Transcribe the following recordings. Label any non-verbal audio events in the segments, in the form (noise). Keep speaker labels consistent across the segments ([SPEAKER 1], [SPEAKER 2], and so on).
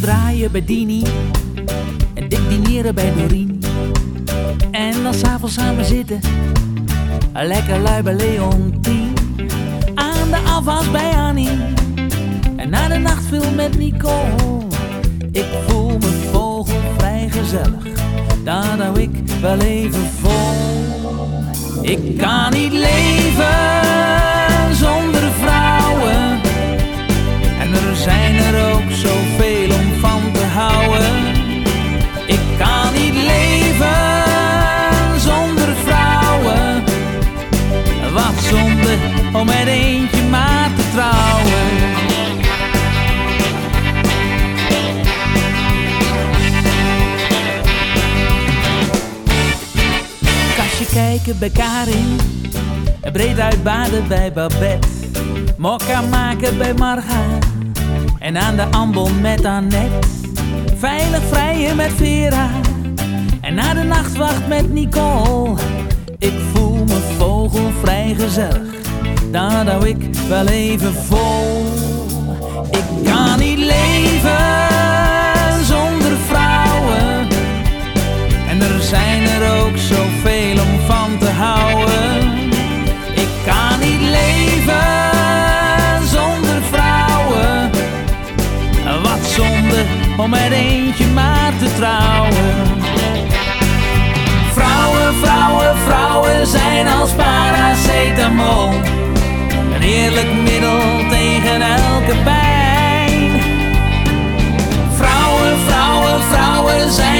[SPEAKER 1] Draaien bij Dini. En dik dineren bij Doreen. En dan s'avonds samen zitten. Lekker lui bij Leontien. Aan de afwas bij Annie. En na de nachtfilm met Nicole. Ik voel me vogelvrij gezellig. Daar hou ik wel even vol. Ik kan niet kijken bij Karin. En breed uitbaden bij Babette. Mokka maken bij Marga. En aan de ambon met Annette. Veilig vrijen met Vera. En na de nachtwacht met Nicole. Ik voel me vogelvrij gezellig. Daar hou ik wel even vol. Ik zijn er ook zoveel om van te houden. Ik kan niet leven zonder vrouwen. Wat zonde om met eentje maar te trouwen. Vrouwen, vrouwen, vrouwen zijn als paracetamol. Een heerlijk middel tegen elke pijn. Vrouwen, vrouwen, vrouwen zijn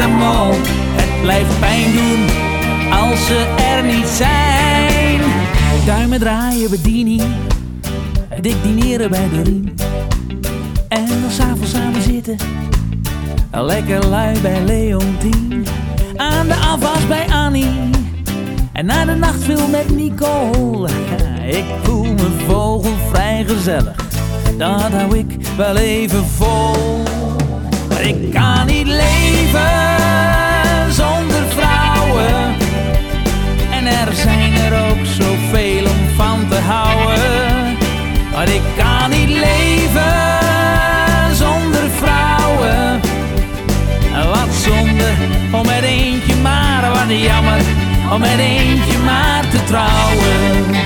[SPEAKER 1] Het blijft pijn doen als ze er niet zijn. Duimen draaien bij Dini, dik dineren bij Doreen. En dan s'avonds samen zitten, lekker lui bij Leontien. Aan de afwas bij Annie. En na de nachtfilm met Nicole. (laughs) Ik voel me vogelvrij gezellig. Dat hou ik wel even vol. Ik kan niet leven zonder vrouwen. En er zijn er ook zoveel om van te houden. Maar ik kan niet leven zonder vrouwen. Wat zonde om met eentje maar, wat jammer om met eentje maar te trouwen.